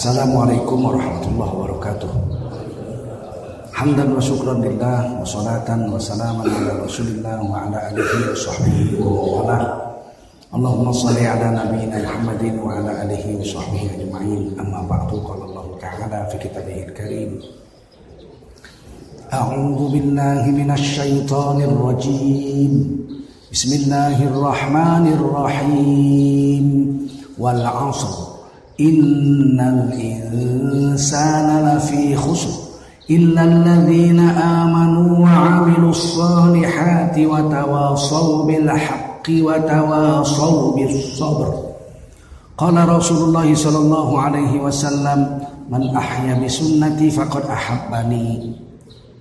Assalamualaikum warahmatullahi wabarakatuh. Hamdan wa syukran lillah wa salatan wa salaman ala rasulillah wa ala alihi wa sahbihi wa ala Allahumma salli ala nabiyyina Muhammadin wa ala alihi wa sahbihi ajma'in. Amma ba'du qala Allah ta'ala fi kitabihil karim. A'udzu billahi minasy syaithanir rajim. Bismillahirrahmanirrahim. Wal innal insana lafi khusr illa alladhina amanu wa 'amilus salihati wa tawasaw bil haqqi wa tawasaw bis sabr qala rasulullah sallallahu alaihi wasallam man ahya bi sunnati faqad ahabbani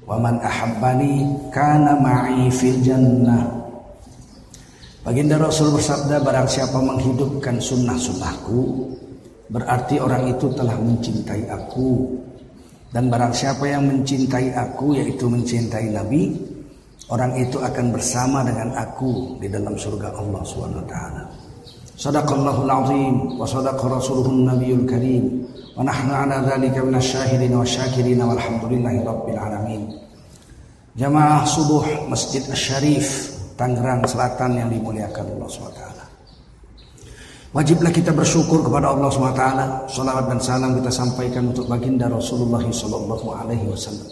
wa man ahabbani kana ma'i fil jannah Baginda Rasul bersabda barang siapa menghidupkan sunnah-sunnahku berarti orang itu telah mencintai aku. Dan barang siapa yang mencintai aku yaitu mencintai Nabi orang itu akan bersama dengan aku di dalam surga Allah Subhanahu wa taala. Sadaqallahul azim wa sadaqa rasuluhun nabiyul karim wa nahnu ala dzalika minasyahidin wa walhamdulillahi rabbil alamin. Jamaah subuh Masjid Asy-Syarif Tangerang Selatan yang dimuliakan Allah SWT Wajiblah kita bersyukur kepada Allah SWT. Salawat dan salam kita sampaikan untuk baginda Rasulullah Sallallahu Alaihi Wasallam.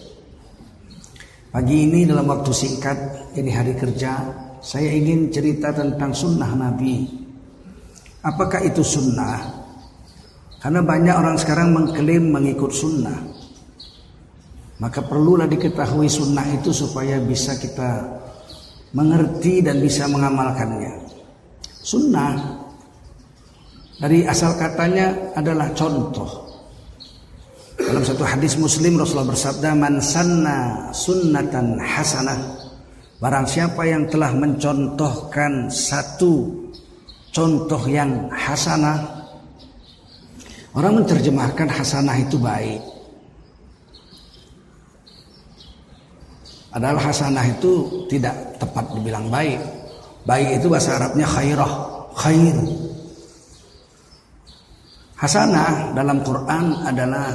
Pagi ini dalam waktu singkat, ini hari kerja, saya ingin cerita tentang sunnah Nabi. Apakah itu sunnah? Karena banyak orang sekarang mengklaim mengikut sunnah. Maka perlulah diketahui sunnah itu supaya bisa kita mengerti dan bisa mengamalkannya. Sunnah dari asal katanya adalah contoh. Dalam satu hadis Muslim Rasulullah bersabda, "Man sanna sunnatan hasanah." Barang siapa yang telah mencontohkan satu contoh yang hasanah. Orang menerjemahkan hasanah itu baik. Adalah hasanah itu tidak tepat dibilang baik. Baik itu bahasa Arabnya khairah, khair. Hasanah dalam Quran adalah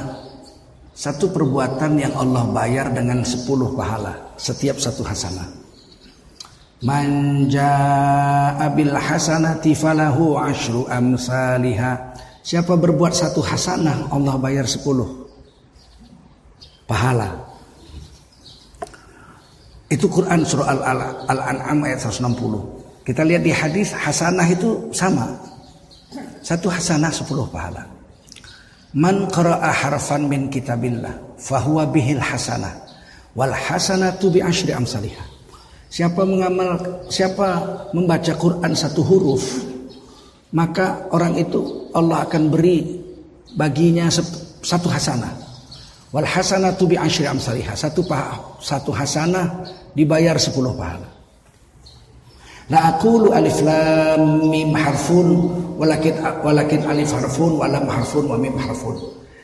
satu perbuatan yang Allah bayar dengan sepuluh pahala setiap satu hasanah. Manja abil hasanati falahu ashru amsaliha. Siapa berbuat satu hasanah Allah bayar sepuluh pahala. Itu Quran surah Al-An'am ayat 160. Kita lihat di hadis hasanah itu sama. Satu hasanah sepuluh pahala. Man qara'a harfan min kitabillah fahuwa bihil hasanah wal hasanatu bi asyri amsalihah. Siapa mengamal siapa membaca Quran satu huruf maka orang itu Allah akan beri baginya satu hasanah. Wal hasanatu bi asyri amsalihah. Satu satu hasanah dibayar sepuluh pahala. La aqulu alif lam mim harfun walakin walakin alif harfun wa lam harfun wa mim harfun.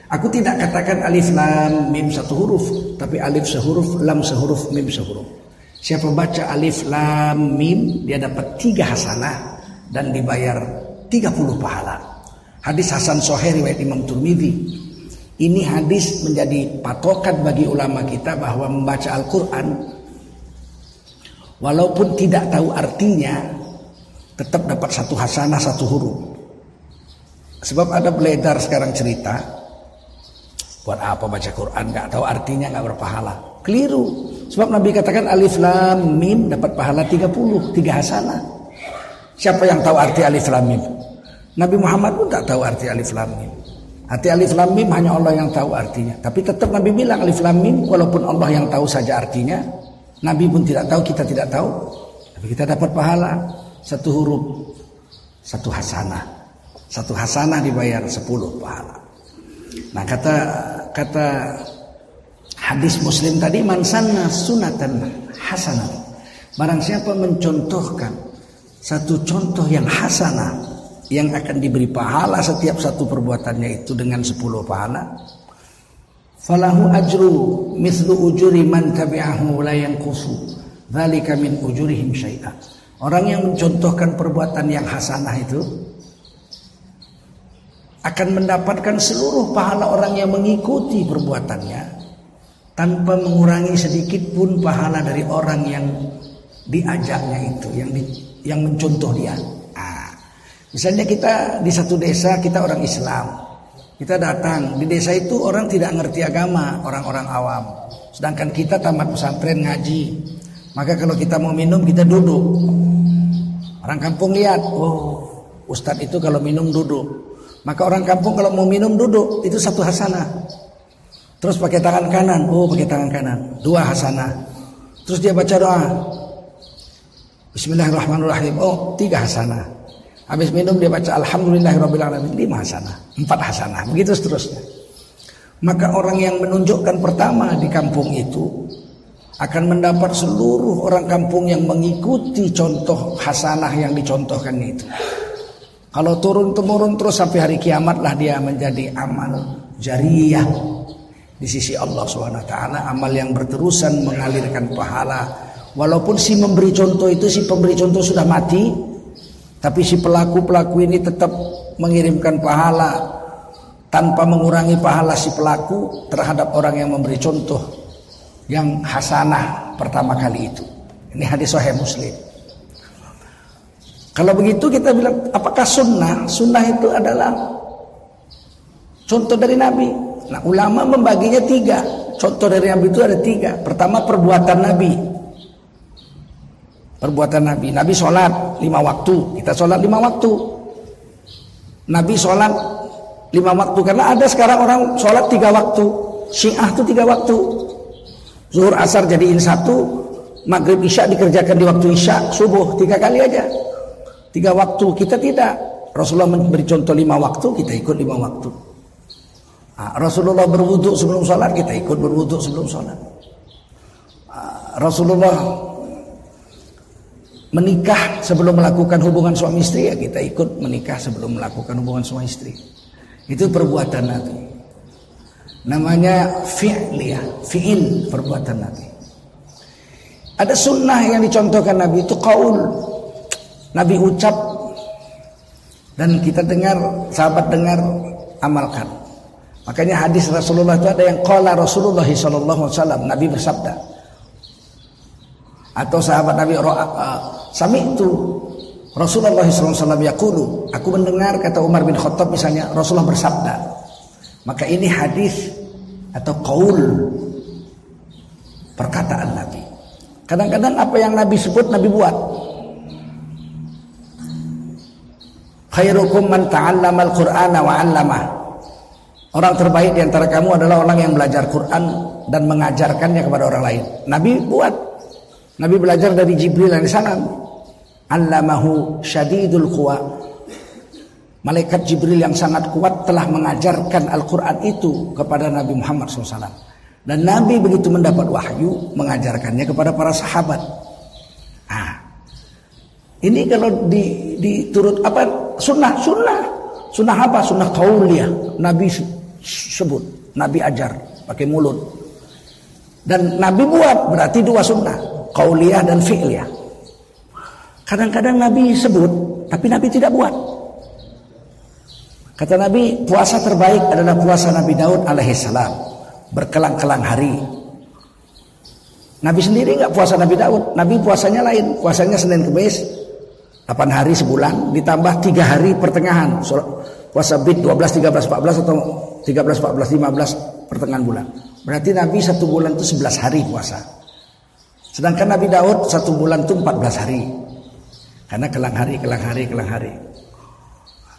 Aku tidak katakan alif lam mim satu huruf, tapi alif sehuruf, lam sehuruf, mim sehuruf. Siapa baca alif lam mim dia dapat tiga hasanah dan dibayar tiga puluh pahala. Hadis Hasan Soher riwayat Imam Turmidi. Ini hadis menjadi patokan bagi ulama kita bahwa membaca Al-Quran Walaupun tidak tahu artinya, tetap dapat satu hasanah satu huruf. Sebab ada beledar sekarang cerita, buat apa baca Quran nggak tahu artinya nggak berpahala. Keliru. Sebab Nabi katakan alif lam mim dapat pahala 30, tiga hasanah. Siapa yang tahu arti alif lam mim? Nabi Muhammad pun tak tahu arti alif lam mim. Arti alif lam mim hanya Allah yang tahu artinya. Tapi tetap Nabi bilang alif lam mim walaupun Allah yang tahu saja artinya, Nabi pun tidak tahu, kita tidak tahu. Tapi kita dapat pahala satu huruf, satu hasanah. Satu hasanah dibayar sepuluh pahala. Nah kata kata hadis Muslim tadi mansana sunatan hasanah. Barang siapa mencontohkan satu contoh yang hasanah yang akan diberi pahala setiap satu perbuatannya itu dengan sepuluh pahala falahu ajru mislu ujuri man tabi'ahu la yanqusu. Dzalika min ujurihim syai'a. Orang yang mencontohkan perbuatan yang hasanah itu akan mendapatkan seluruh pahala orang yang mengikuti perbuatannya. Tanpa mengurangi sedikit pun pahala dari orang yang diajaknya itu, yang di, yang mencontoh dia. Ah, misalnya kita di satu desa kita orang Islam, kita datang di desa itu orang tidak ngerti agama, orang-orang awam. Sedangkan kita tamat pesantren ngaji, maka kalau kita mau minum kita duduk. Orang kampung lihat, oh Ustadz itu kalau minum duduk. Maka orang kampung kalau mau minum duduk itu satu hasanah. Terus pakai tangan kanan, oh pakai tangan kanan, dua hasanah. Terus dia baca doa. Bismillahirrahmanirrahim. Oh, tiga hasanah. Habis minum dia baca Alhamdulillahirrahmanirrahim. Lima hasanah, empat hasanah. Begitu seterusnya. Maka orang yang menunjukkan pertama di kampung itu akan mendapat seluruh orang kampung yang mengikuti contoh hasanah yang dicontohkan itu. Kalau turun temurun terus sampai hari kiamat lah dia menjadi amal jariyah di sisi Allah swt amal yang berterusan mengalirkan pahala walaupun si memberi contoh itu si pemberi contoh sudah mati tapi si pelaku-pelaku ini tetap mengirimkan pahala tanpa mengurangi pahala si pelaku terhadap orang yang memberi contoh yang hasanah pertama kali itu ini hadis sahih Muslim kalau begitu kita bilang apakah sunnah? Sunnah itu adalah contoh dari Nabi. Nah ulama membaginya tiga. Contoh dari Nabi itu ada tiga. Pertama perbuatan Nabi. Perbuatan Nabi. Nabi sholat lima waktu. Kita sholat lima waktu. Nabi sholat lima waktu. Karena ada sekarang orang sholat tiga waktu. Syiah itu tiga waktu. Zuhur asar jadiin satu. Maghrib isya dikerjakan di waktu isya. Subuh tiga kali aja. Tiga waktu kita tidak. Rasulullah memberi contoh lima waktu, kita ikut lima waktu. Nah, Rasulullah berwudhu sebelum sholat, kita ikut berwudhu sebelum sholat. Nah, Rasulullah menikah sebelum melakukan hubungan suami istri, ya kita ikut menikah sebelum melakukan hubungan suami istri. Itu perbuatan Nabi. Namanya fi'liyah, fi'il perbuatan Nabi. Ada sunnah yang dicontohkan Nabi itu kaul Nabi ucap dan kita dengar, sahabat dengar, amalkan. Makanya hadis Rasulullah itu ada yang qala Rasulullah sallallahu alaihi wasallam, Nabi bersabda. Atau sahabat Nabi uh, sami itu Rasulullah wasallam yaqulu, aku mendengar kata Umar bin Khattab misalnya Rasulullah bersabda. Maka ini hadis atau qaul perkataan Nabi. Kadang-kadang apa yang Nabi sebut Nabi buat. khairukum man ta'allama al-Qur'ana wa 'allama. Orang terbaik di antara kamu adalah orang yang belajar Quran dan mengajarkannya kepada orang lain. Nabi buat. Nabi belajar dari Jibril alaihi salam. Allamahu syadidul quwa. Malaikat Jibril yang sangat kuat telah mengajarkan Al-Quran itu kepada Nabi Muhammad SAW. Dan Nabi begitu mendapat wahyu mengajarkannya kepada para sahabat. Ah, ini kalau di, diturut apa sunnah sunnah sunnah apa sunnah kauliyah Nabi sebut Nabi ajar pakai mulut dan Nabi buat berarti dua sunnah kauliyah dan fi'liyah kadang-kadang Nabi sebut tapi Nabi tidak buat. Kata Nabi puasa terbaik adalah puasa Nabi Daud alaihissalam berkelang-kelang hari. Nabi sendiri nggak puasa Nabi Daud. Nabi puasanya lain. Puasanya Senin Kemis 8 hari sebulan ditambah 3 hari pertengahan. Puasa bid 12 13 14 atau 13 14 15 pertengahan bulan. Berarti Nabi satu bulan itu 11 hari puasa sedangkan Nabi Daud satu bulan itu 14 hari. Karena kelang hari kelang hari kelang hari.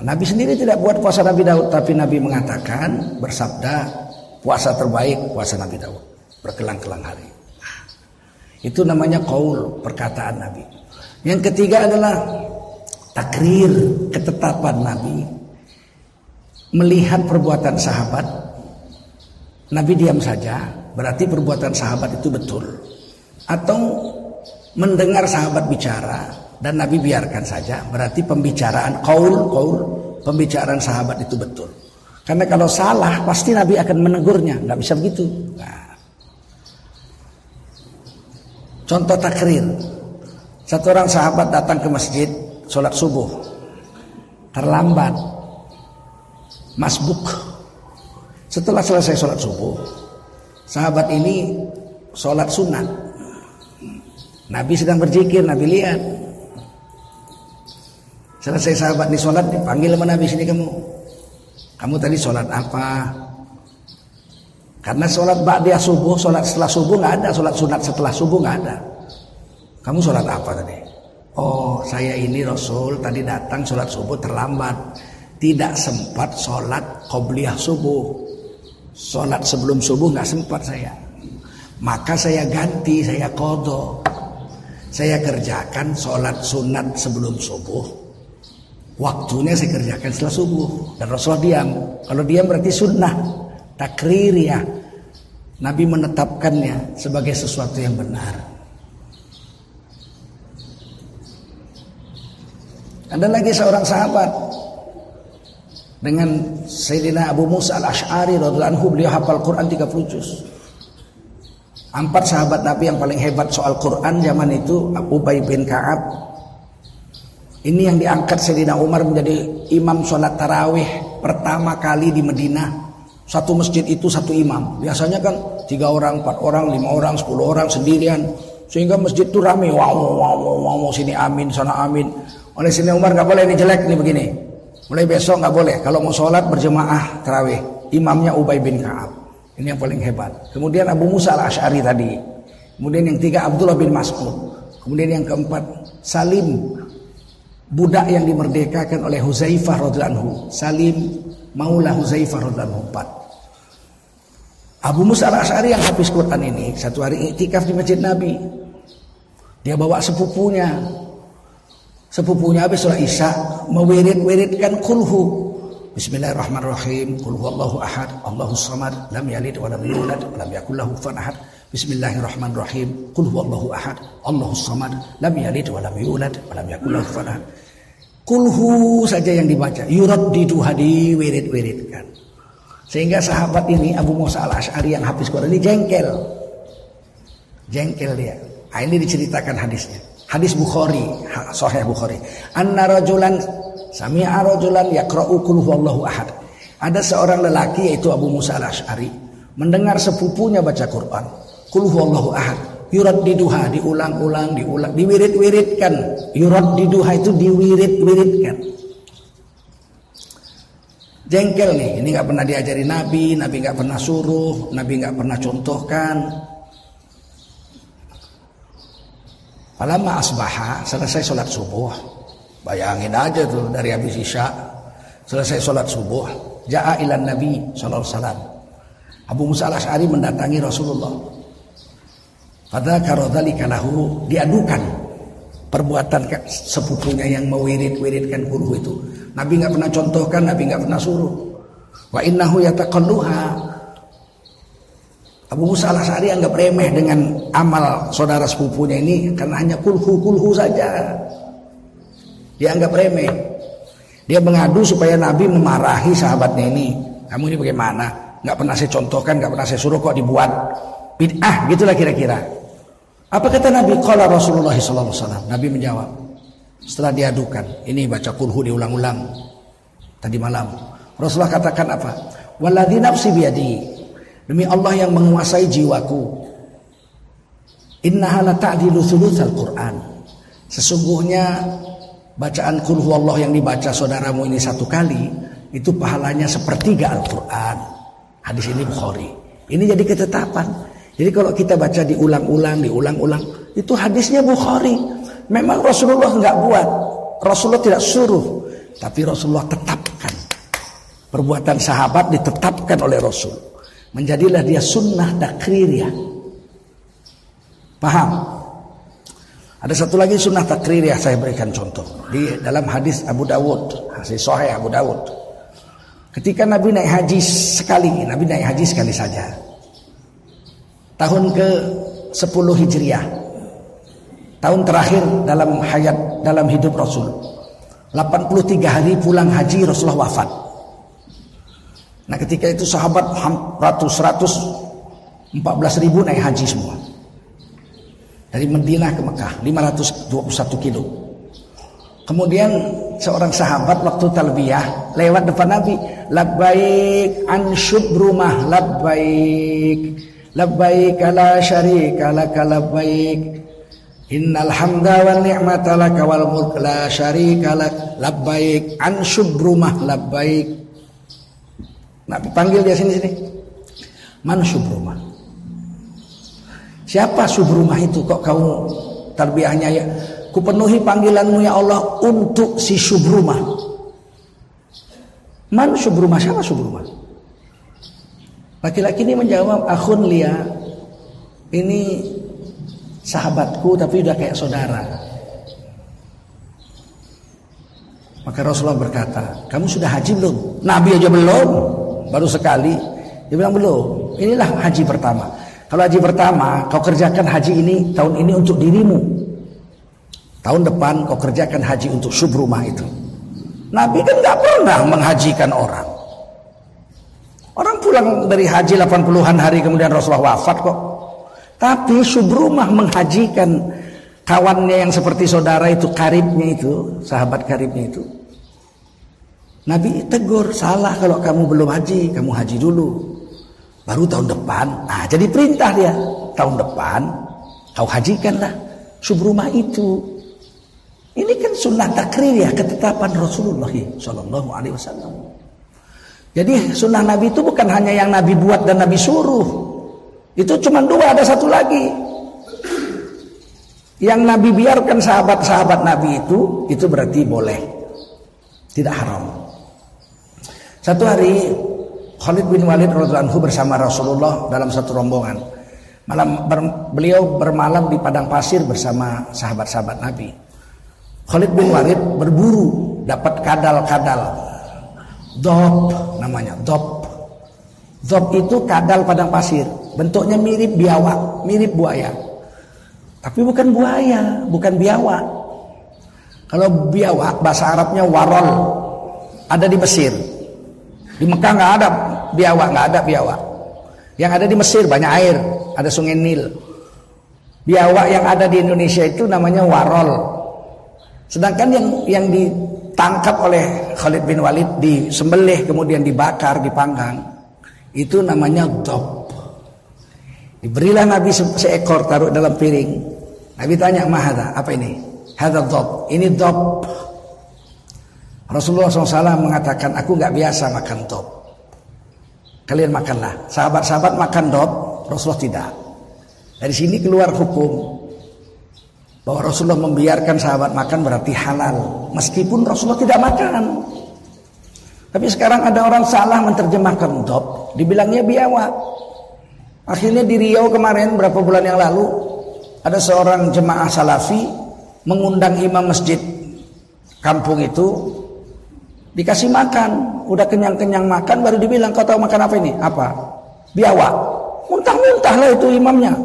Nabi sendiri tidak buat puasa Nabi Daud tapi Nabi mengatakan bersabda puasa terbaik puasa Nabi Daud. Berkelang-kelang hari. Itu namanya kaul perkataan Nabi. Yang ketiga adalah takrir ketetapan Nabi. Melihat perbuatan sahabat Nabi diam saja berarti perbuatan sahabat itu betul atau mendengar sahabat bicara dan Nabi biarkan saja berarti pembicaraan kaul kaul pembicaraan sahabat itu betul karena kalau salah pasti Nabi akan menegurnya nggak bisa begitu nah. contoh takrir satu orang sahabat datang ke masjid sholat subuh terlambat. masbuk. Setelah selesai sholat subuh, sahabat ini sholat sunat. Nabi sedang berzikir, Nabi lihat. Selesai sahabat di sholat, dipanggil sama Nabi sini kamu. Kamu tadi sholat apa? Karena sholat ba'diyah subuh, sholat setelah subuh nggak ada, sholat sunat setelah subuh nggak ada. Kamu sholat apa tadi? Oh, saya ini Rasul tadi datang sholat subuh terlambat, tidak sempat sholat qobliyah subuh. Sholat sebelum subuh nggak sempat saya. Maka saya ganti, saya kodo. Saya kerjakan sholat sunat sebelum subuh. Waktunya saya kerjakan setelah subuh. Dan Rasulullah diam. Kalau diam berarti sunnah. Takrir ya. Nabi menetapkannya sebagai sesuatu yang benar. Ada lagi seorang sahabat dengan Sayyidina Abu Musa al-Ash'ari radhiyallahu anhu beliau hafal Quran 30 juz. Empat sahabat Nabi yang paling hebat soal Quran zaman itu Ubay bin Ka'ab. Ini yang diangkat Sayyidina Umar menjadi imam sholat tarawih pertama kali di Madinah. Satu masjid itu satu imam. Biasanya kan tiga orang, empat orang, lima orang, sepuluh orang sendirian. Sehingga masjid itu rame. Wow, wow, wow, wow, sini amin, sana amin. Oleh sini Umar nggak boleh ini jelek nih begini. Mulai besok nggak boleh. Kalau mau sholat berjemaah terawih, imamnya Ubay bin Kaab. Ini yang paling hebat. Kemudian Abu Musa al Ashari tadi. Kemudian yang tiga Abdullah bin Mas'ud. Kemudian yang keempat Salim budak yang dimerdekakan oleh Huzaifah radhiallahu Salim Maula Huzaifah radhiallahu empat. Abu Musa al Ashari yang habis Quran ini satu hari iktikaf di masjid Nabi. Dia bawa sepupunya Sepupunya habis sholat isya mewirid-wiridkan kulhu. Bismillahirrahmanirrahim. Qul huwallahu ahad, Allahu samad, lam yalid wa lam yulad, wa lam yakul lahu kufuwan ahad. Bismillahirrahmanirrahim. Qul huwallahu ahad, Allahu samad, lam yalid wa lam yulad, wa lam yakul lahu kufuwan ahad. Kulhu saja yang dibaca. Yurad hadi wirid-wiridkan. Sehingga sahabat ini Abu Musa al-Ash'ari yang habis Quran ini jengkel. Jengkel dia. Nah, ini diceritakan hadisnya. Hadis Bukhari, Sahih Bukhari. Anna rajulan sami'a rajulan yaqra'u qul ahad. Ada seorang lelaki yaitu Abu Musa al-Asy'ari mendengar sepupunya baca Quran. Qul huwallahu ahad. Yurad diduha diulang-ulang diulang diwirid-wiridkan. Yurad diduha itu diwirid-wiridkan. Jengkel nih, ini nggak pernah diajari Nabi, Nabi nggak pernah suruh, Nabi nggak pernah contohkan. Falamma asbaha, selesai sholat subuh. Bayangin aja tuh dari habis isya. Selesai sholat subuh. Ja'a ilan Nabi sallallahu wasallam. Abu Musa al-Ash'ari mendatangi Rasulullah. Pada karodhalika lahu diadukan perbuatan sepupunya yang mewirid-wiridkan guru itu. Nabi nggak pernah contohkan, Nabi nggak pernah suruh. Wa innahu yataqalluha Abu Musa al-As'ari anggap remeh dengan amal saudara sepupunya ini karena hanya kulhu-kulhu saja. Dia anggap remeh. Dia mengadu supaya Nabi memarahi sahabatnya ini. Kamu ini bagaimana? Gak pernah saya contohkan, gak pernah saya suruh kok dibuat bid'ah, gitulah kira-kira. Apa kata Nabi? Qala Rasulullah SAW. Nabi menjawab. Setelah diadukan, ini baca kulhu diulang-ulang tadi malam. Rasulullah katakan apa? Waladhi nafsi biadi Demi Allah yang menguasai jiwaku. Innaha la ta'dilu Qur'an. Sesungguhnya bacaan kul Allah yang dibaca saudaramu ini satu kali itu pahalanya sepertiga Al-Qur'an. Hadis ini Bukhari. Ini jadi ketetapan. Jadi kalau kita baca diulang-ulang, diulang-ulang, itu hadisnya Bukhari. Memang Rasulullah nggak buat. Rasulullah tidak suruh, tapi Rasulullah tetapkan. Perbuatan sahabat ditetapkan oleh Rasul. Menjadilah dia sunnah takririah. Paham? Ada satu lagi sunnah takririah saya berikan contoh. Di dalam hadis Abu Dawud. Hadis Sahih Abu Dawud. Ketika Nabi naik haji sekali. Nabi naik haji sekali saja. Tahun ke 10 Hijriah. Tahun terakhir dalam hayat dalam hidup Rasul. 83 hari pulang haji Rasulullah wafat. Nah ketika itu sahabat ratus-ratus 14 ribu naik haji semua. Dari Madinah ke Mekah 521 kilo. Kemudian seorang sahabat waktu talbiyah lewat depan Nabi, labbaik an syubrumah labbaik. Labbaik la syarika lak labbaik. Innal hamda wa ni'mata lak wal mulk la syarika lak. Labbaik an syubrumah labbaik. Nabi panggil dia sini sini. Man syubrumah? Siapa syubrumah itu kok kamu tarbiyahnya ya kupenuhi panggilanmu ya Allah untuk si Subrumah. Man Subrumah siapa Subrumah? Laki-laki ini menjawab, Akhun Lia, ini sahabatku tapi udah kayak saudara. Maka Rasulullah berkata, kamu sudah haji belum? Nabi aja belum, baru sekali. Dia bilang belum. Inilah haji pertama. Kalau haji pertama, kau kerjakan haji ini tahun ini untuk dirimu. Tahun depan kau kerjakan haji untuk subrumah itu. Nabi kan nggak pernah menghajikan orang. Orang pulang dari haji 80-an hari kemudian Rasulullah wafat kok. Tapi subrumah menghajikan kawannya yang seperti saudara itu, karibnya itu, sahabat karibnya itu. Nabi tegur, salah kalau kamu belum haji, kamu haji dulu. Baru tahun depan, nah jadi perintah dia. Tahun depan, kau hajikanlah subrumah itu. Ini kan sunnah takrir ya ketetapan Rasulullah Shallallahu Alaihi Wasallam. Jadi sunnah Nabi itu bukan hanya yang Nabi buat dan Nabi suruh. Itu cuma dua, ada satu lagi. Yang Nabi biarkan sahabat-sahabat Nabi itu, itu berarti boleh. Tidak haram. Satu hari Khalid bin Walid radhiallahu bersama Rasulullah dalam satu rombongan. Malam ber, beliau bermalam di padang pasir bersama sahabat-sahabat Nabi. Khalid bin Walid berburu dapat kadal-kadal. Dop namanya, dop. Dop itu kadal padang pasir. Bentuknya mirip biawak, mirip buaya. Tapi bukan buaya, bukan biawak. Kalau biawak bahasa Arabnya warol. Ada di Mesir. Di Mekah nggak ada biawak, nggak ada biawak. Yang ada di Mesir banyak air, ada sungai Nil. Biawak yang ada di Indonesia itu namanya warol. Sedangkan yang yang ditangkap oleh Khalid bin Walid disembelih kemudian dibakar, dipanggang itu namanya dop. Diberilah Nabi se seekor taruh dalam piring. Nabi tanya, "Mahada? Apa ini?" Hada dop. Ini dop. Rasulullah SAW mengatakan, "Aku nggak biasa makan dop." Kalian makanlah. Sahabat-sahabat makan dop, Rasulullah tidak. Dari sini keluar hukum. Bahwa Rasulullah membiarkan sahabat makan berarti halal. Meskipun Rasulullah tidak makan. Tapi sekarang ada orang salah menerjemahkan dop dibilangnya biawak akhirnya di Riau kemarin berapa bulan yang lalu ada seorang jemaah salafi mengundang imam masjid kampung itu dikasih makan udah kenyang-kenyang makan baru dibilang kau tahu makan apa ini apa biawak muntah-muntah lah itu imamnya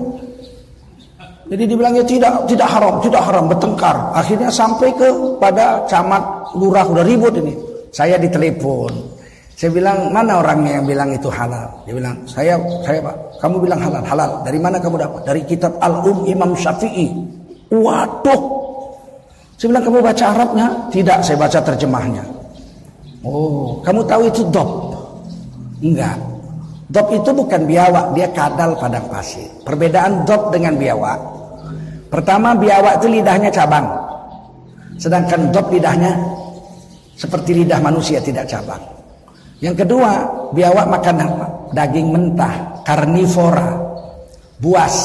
jadi dibilangnya tidak tidak haram, tidak haram, bertengkar. Akhirnya sampai ke pada camat lurah udah ribut ini. Saya ditelepon. Saya bilang mana orangnya yang bilang itu halal? Dia bilang saya saya pak. Kamu bilang halal, halal. Dari mana kamu dapat? Dari kitab Al Um Imam Syafi'i. Waduh. Saya bilang kamu baca Arabnya? Tidak, saya baca terjemahnya. Oh, kamu tahu itu dop? Enggak. Dop itu bukan biawak, dia kadal padang pasir. Perbedaan dop dengan biawak. Pertama biawak itu lidahnya cabang. Sedangkan dop lidahnya seperti lidah manusia tidak cabang. Yang kedua, biawak makan daging mentah, karnivora, buas.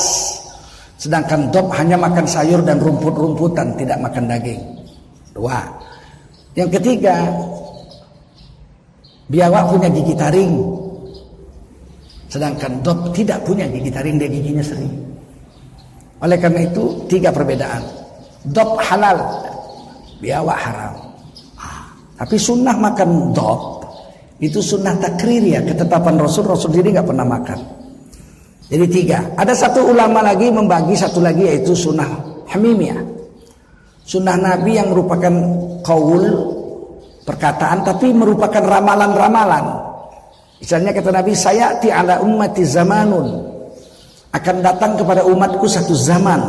Sedangkan dop hanya makan sayur dan rumput-rumputan, tidak makan daging. Dua. Yang ketiga, biawak punya gigi taring. Sedangkan dop tidak punya gigi taring, dia giginya sering. Oleh karena itu tiga perbedaan. Dop halal, biawak haram. Tapi sunnah makan dop itu sunnah takrir ya ketetapan Rasul Rasul diri nggak pernah makan. Jadi tiga. Ada satu ulama lagi membagi satu lagi yaitu sunnah hamimiyah. Sunnah Nabi yang merupakan kaul perkataan tapi merupakan ramalan-ramalan. Misalnya kata Nabi saya ti ala ummati zamanun akan datang kepada umatku satu zaman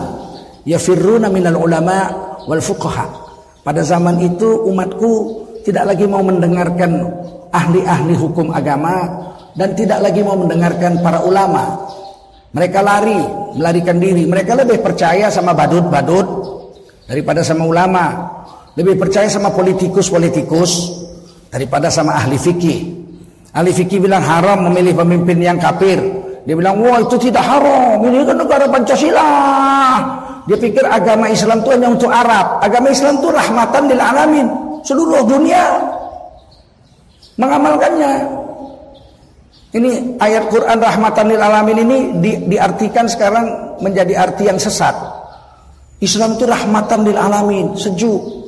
yafirruna minal ulama wal fuqaha Pada zaman itu umatku tidak lagi mau mendengarkan ahli-ahli hukum agama dan tidak lagi mau mendengarkan para ulama. Mereka lari, melarikan diri. Mereka lebih percaya sama badut-badut daripada sama ulama. Lebih percaya sama politikus-politikus daripada sama ahli fikih. Ahli fikih bilang haram memilih pemimpin yang kafir. Dia bilang, wah itu tidak haram. Ini kan negara Pancasila. Dia pikir agama Islam itu hanya untuk Arab. Agama Islam itu rahmatan lil alamin. Seluruh dunia mengamalkannya. Ini ayat Quran rahmatan lil alamin ini di, diartikan sekarang menjadi arti yang sesat. Islam itu rahmatan lil alamin, sejuk.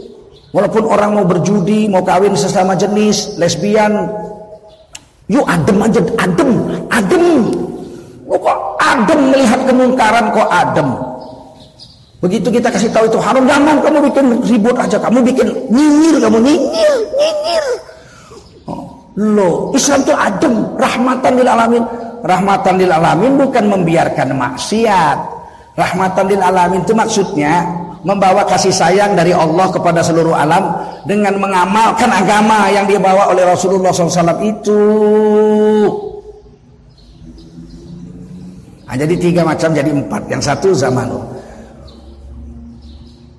Walaupun orang mau berjudi, mau kawin sesama jenis, lesbian, yuk adem aja, adem, adem. kok adem melihat kemungkaran kok adem. Begitu kita kasih tahu itu haram, jangan kamu bikin ribut aja, kamu bikin nyinyir, kamu nyinyir, nyinyir. Oh, loh, Islam itu adem, rahmatan lil alamin. Rahmatan lil alamin bukan membiarkan maksiat. Rahmatan lil alamin itu maksudnya membawa kasih sayang dari Allah kepada seluruh alam dengan mengamalkan agama yang dibawa oleh Rasulullah SAW itu. Nah, jadi tiga macam jadi empat. Yang satu zaman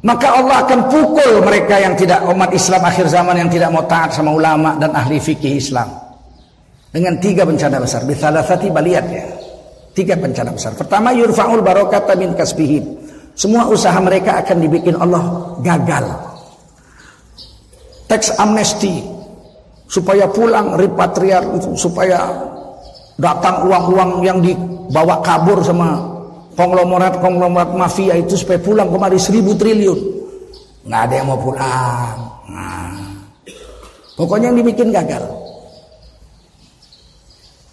maka Allah akan pukul mereka yang tidak umat Islam akhir zaman yang tidak mau taat sama ulama dan ahli fikih Islam. Dengan tiga bencana besar. Bithalasati baliat ya. Tiga bencana besar. Pertama yurfa'ul barokata min. Semua usaha mereka akan dibikin Allah gagal. Teks amnesti supaya pulang repatriar supaya datang uang-uang yang dibawa kabur sama konglomerat-konglomerat mafia itu supaya pulang kemari seribu triliun. Nggak ada yang mau pulang. Nah. Pokoknya yang dibikin gagal.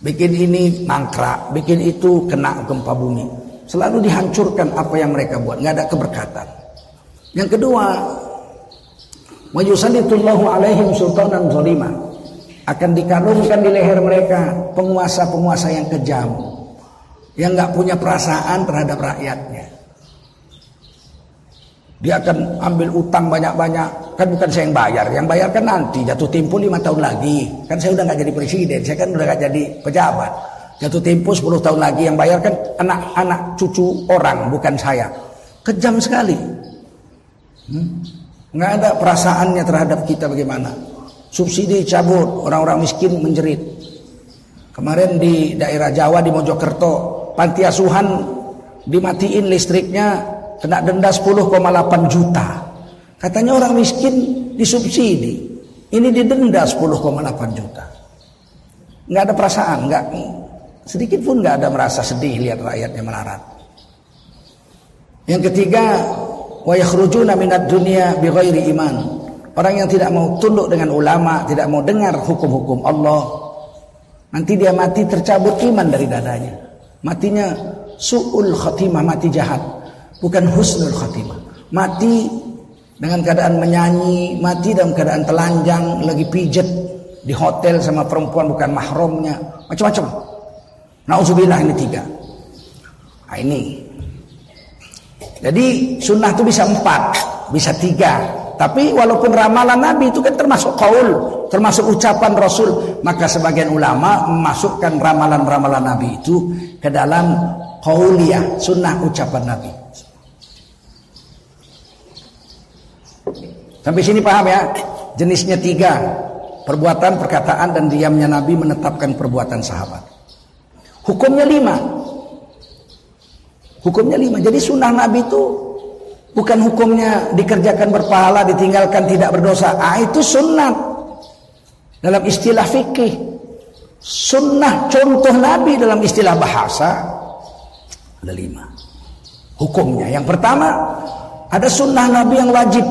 Bikin ini mangkrak, bikin itu kena gempa bumi. Selalu dihancurkan apa yang mereka buat, nggak ada keberkatan. Yang kedua, Mayusallitullahu alaihim sultanan zalima. Akan dikarungkan di leher mereka penguasa-penguasa yang kejam yang nggak punya perasaan terhadap rakyatnya. Dia akan ambil utang banyak-banyak. Kan bukan saya yang bayar. Yang bayar kan nanti. Jatuh tempo lima tahun lagi. Kan saya udah nggak jadi presiden. Saya kan udah nggak jadi pejabat. Jatuh tempo 10 tahun lagi. Yang bayar kan anak-anak cucu orang. Bukan saya. Kejam sekali. Hmm? Nggak ada perasaannya terhadap kita bagaimana. Subsidi cabut. Orang-orang miskin menjerit. Kemarin di daerah Jawa di Mojokerto panti asuhan dimatiin listriknya kena denda 10,8 juta. Katanya orang miskin disubsidi. Ini didenda 10,8 juta. Nggak ada perasaan, nggak sedikit pun nggak ada merasa sedih lihat rakyatnya melarat. Yang ketiga, wa yakhrujuna minad dunya bighairi iman. Orang yang tidak mau tunduk dengan ulama, tidak mau dengar hukum-hukum Allah, nanti dia mati tercabut iman dari dadanya. Matinya su'ul khatimah, mati jahat. Bukan husnul khatimah. Mati dengan keadaan menyanyi, mati dalam keadaan telanjang, lagi pijet di hotel sama perempuan bukan mahramnya, macam-macam. Nauzubillah ini tiga. Nah ini. Jadi sunnah itu bisa empat, bisa tiga. Tapi walaupun ramalan Nabi itu kan termasuk kaul, termasuk ucapan Rasul, maka sebagian ulama memasukkan ramalan-ramalan Nabi itu ke dalam kauliyah, sunnah ucapan Nabi. Sampai sini paham ya? Jenisnya tiga. Perbuatan, perkataan, dan diamnya Nabi menetapkan perbuatan sahabat. Hukumnya lima. Hukumnya lima. Jadi sunnah Nabi itu Bukan hukumnya dikerjakan berpahala, ditinggalkan tidak berdosa. Ah itu sunnah. Dalam istilah fikih. Sunnah contoh Nabi dalam istilah bahasa. Ada lima. Hukumnya. Yang pertama. Ada sunnah Nabi yang wajib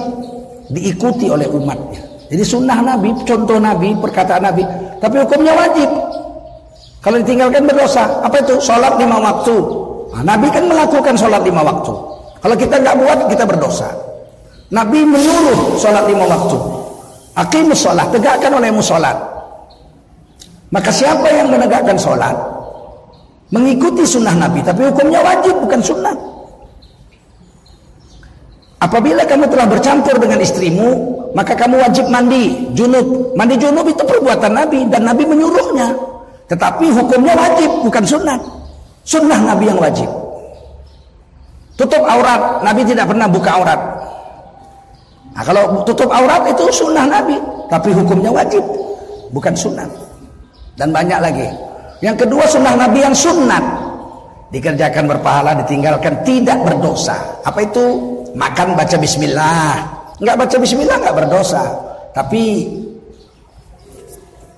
diikuti oleh umatnya. Jadi sunnah Nabi, contoh Nabi, perkataan Nabi. Tapi hukumnya wajib. Kalau ditinggalkan berdosa. Apa itu? Sholat lima waktu. Nah, Nabi kan melakukan sholat lima waktu. Kalau kita nggak buat, kita berdosa. Nabi menyuruh sholat lima waktu. Aqimus sholat, tegakkan olehmu sholat. Maka siapa yang menegakkan sholat, mengikuti sunnah Nabi, tapi hukumnya wajib bukan sunnah. Apabila kamu telah bercampur dengan istrimu, maka kamu wajib mandi junub. Mandi junub itu perbuatan Nabi dan Nabi menyuruhnya. Tetapi hukumnya wajib, bukan sunat. Sunnah Nabi yang wajib. Tutup aurat, Nabi tidak pernah buka aurat. Nah, kalau tutup aurat itu sunnah Nabi, tapi hukumnya wajib, bukan sunat. Dan banyak lagi. Yang kedua sunnah Nabi yang sunat. Dikerjakan berpahala, ditinggalkan tidak berdosa. Apa itu? makan baca bismillah nggak baca bismillah nggak berdosa tapi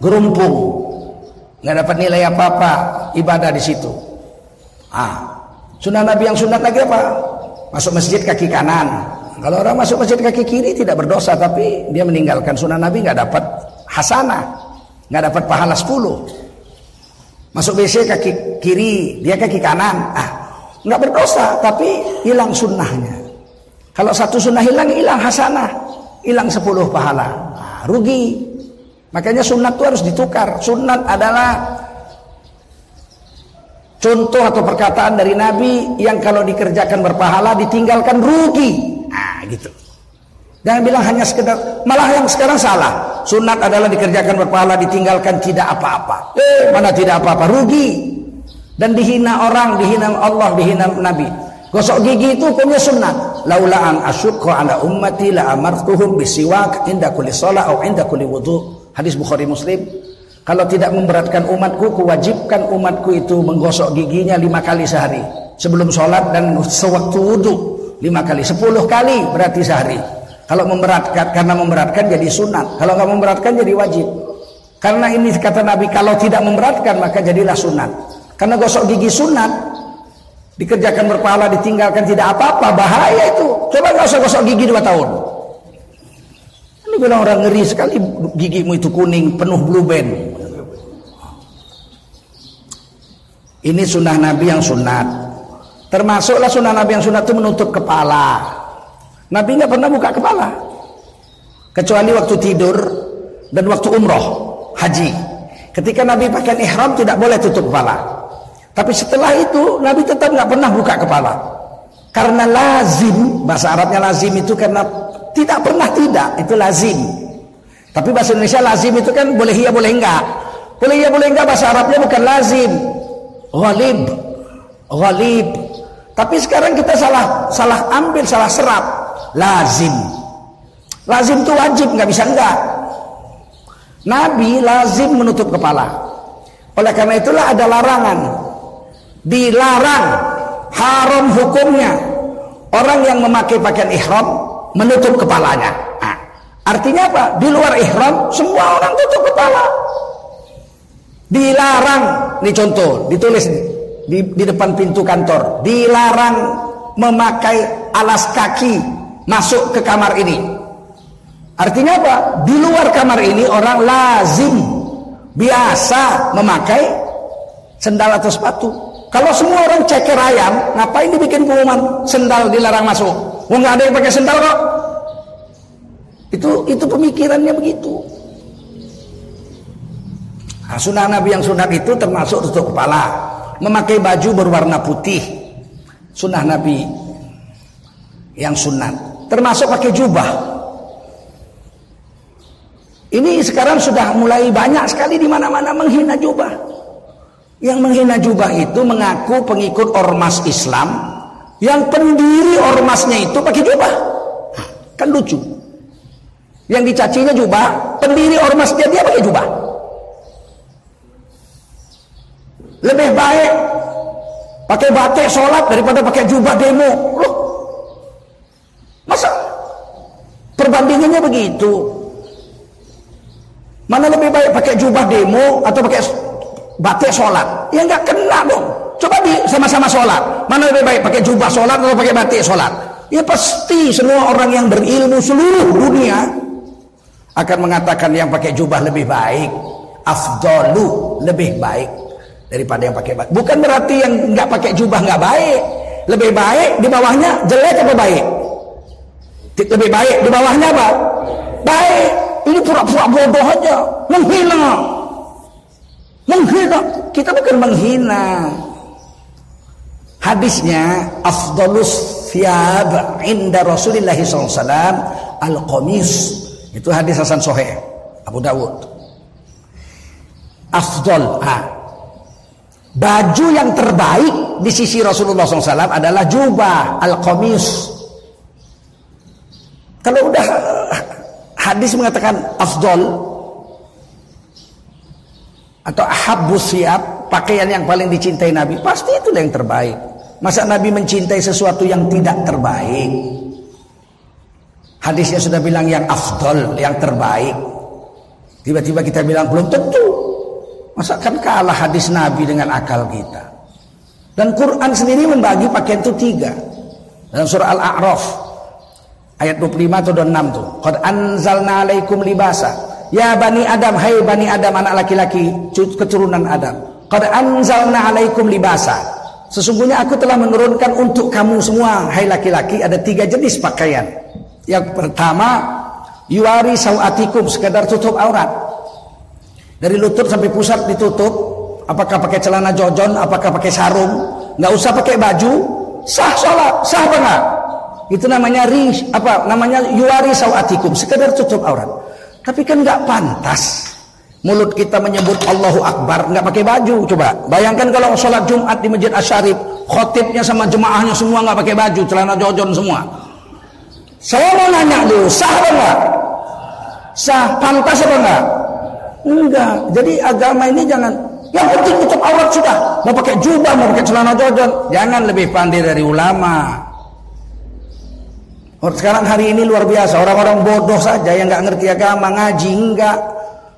gerumpung nggak dapat nilai apa-apa ibadah di situ. Ah sunnah nabi yang sunat lagi apa? Masuk masjid kaki kanan. Kalau orang masuk masjid kaki kiri tidak berdosa tapi dia meninggalkan sunnah nabi nggak dapat hasanah. Nggak dapat pahala 10 masuk WC kaki kiri dia kaki kanan. Ah nggak berdosa tapi hilang sunnahnya. Kalau satu sunnah hilang, hilang hasanah. Hilang sepuluh pahala. Nah, rugi. Makanya sunat itu harus ditukar. Sunat adalah contoh atau perkataan dari Nabi yang kalau dikerjakan berpahala, ditinggalkan rugi. Nah, gitu. Jangan bilang hanya sekedar, malah yang sekarang salah. Sunat adalah dikerjakan berpahala, ditinggalkan tidak apa-apa. Eh, mana tidak apa-apa, rugi. Dan dihina orang, dihina Allah, dihina Nabi. Gosok gigi itu hukumnya sunnah. Laula an asyukku ala ummati la amartuhum bisiwak inda kulli shalah atau inda kulli wudu. Hadis Bukhari Muslim. Kalau tidak memberatkan umatku, kuwajibkan umatku itu menggosok giginya lima kali sehari. Sebelum sholat dan sewaktu wudhu. Lima kali, sepuluh kali berarti sehari. Kalau memberatkan, karena memberatkan jadi sunat. Kalau nggak memberatkan jadi wajib. Karena ini kata Nabi, kalau tidak memberatkan maka jadilah sunat. Karena gosok gigi sunat, dikerjakan berpahala ditinggalkan tidak apa-apa bahaya itu coba nggak usah gosok gigi dua tahun ini bilang orang ngeri sekali. Gigimu itu kuning penuh blue band. Ini sunnah nabi yang sunat. Termasuklah sunnah nabi yang sunat itu menutup kepala. Nabi nggak pernah buka kepala. Kecuali waktu tidur dan waktu umroh haji. Ketika nabi pakai ihram tidak boleh tutup kepala. Tapi setelah itu Nabi tetap nggak pernah buka kepala. Karena lazim, bahasa Arabnya lazim itu karena tidak pernah tidak, itu lazim. Tapi bahasa Indonesia lazim itu kan boleh iya boleh enggak. Boleh iya boleh enggak bahasa Arabnya bukan lazim. Ghalib. Ghalib. Tapi sekarang kita salah salah ambil, salah serap. Lazim. Lazim itu wajib, nggak bisa enggak. Nabi lazim menutup kepala. Oleh karena itulah ada larangan dilarang haram hukumnya orang yang memakai pakaian ihram menutup kepalanya. Nah, artinya apa? Di luar ihram semua orang tutup kepala. Dilarang ini contoh ditulis di, di depan pintu kantor. Dilarang memakai alas kaki masuk ke kamar ini. Artinya apa? Di luar kamar ini orang lazim biasa memakai sendal atau sepatu. Kalau semua orang ceker ayam, ngapain dibikin pengumuman? Sendal dilarang masuk? Wong nggak ada yang pakai sendal kok. Itu itu pemikirannya begitu. Nah, sunnah Nabi yang sunat itu termasuk tutup kepala, memakai baju berwarna putih. Sunnah Nabi yang sunat, termasuk pakai jubah. Ini sekarang sudah mulai banyak sekali di mana-mana menghina jubah. Yang menghina jubah itu mengaku pengikut ormas Islam yang pendiri ormasnya itu pakai jubah. Kan lucu. Yang dicacinya jubah, pendiri ormasnya dia pakai jubah. Lebih baik pakai batik sholat daripada pakai jubah demo. Loh, masa perbandingannya begitu? Mana lebih baik pakai jubah demo atau pakai batik sholat ya nggak kena dong coba di sama-sama sholat. Mana lebih baik pakai jubah sholat atau pakai batik sholat? Ya pasti semua orang yang berilmu seluruh dunia akan mengatakan yang pakai jubah lebih baik afdalu lebih baik daripada yang pakai batik. Bukan berarti yang nggak pakai jubah nggak baik. Lebih baik di bawahnya jelek apa baik? Lebih baik di bawahnya apa? Baik. Ini pura-pura bodoh aja. Menghina. Menghina, kita bukan menghina. Hadisnya afdalus thiyab inda Rasulillah SAW al-qamis. Itu hadis Hasan Soheh Abu Dawud. Afdol. Ah. Baju yang terbaik di sisi Rasulullah SAW adalah jubah al-qamis. Kalau udah hadis mengatakan afdol atau ahabbus siap pakaian yang paling dicintai Nabi pasti itu yang terbaik masa Nabi mencintai sesuatu yang tidak terbaik? Hadisnya sudah bilang yang afdol yang terbaik. Tiba-tiba kita bilang belum tentu. Masa kan kalah hadis Nabi dengan akal kita? Dan Quran sendiri membagi pakaian itu tiga. Dalam surah Al-A'raf ayat 25 atau 26 tuh. Qad anzalna alaikum libasa. Ya Bani Adam, hai Bani Adam anak laki-laki keturunan Adam. Qad anzalna alaikum libasa. Sesungguhnya aku telah menurunkan untuk kamu semua, hai laki-laki, ada tiga jenis pakaian. Yang pertama, yuari sawatikum, sekedar tutup aurat. Dari lutut sampai pusat ditutup. Apakah pakai celana jojon, apakah pakai sarung, nggak usah pakai baju, sah sholat, sah enggak? Itu namanya rish, apa namanya yuari sawatikum, sekedar tutup aurat. Tapi kan nggak pantas. Mulut kita menyebut Allahu Akbar nggak pakai baju. Coba bayangkan kalau sholat Jumat di Masjid Asyarif, khotibnya sama jemaahnya semua nggak pakai baju, celana jojon semua. Saya mau nanya dulu, sah apa enggak? Sah, pantas apa enggak? Enggak. Jadi agama ini jangan yang penting tutup aurat sudah. Mau pakai jubah, mau pakai celana jojon, jangan lebih pandai dari ulama. Sekarang hari ini luar biasa orang-orang bodoh saja yang nggak ngerti agama ngaji enggak.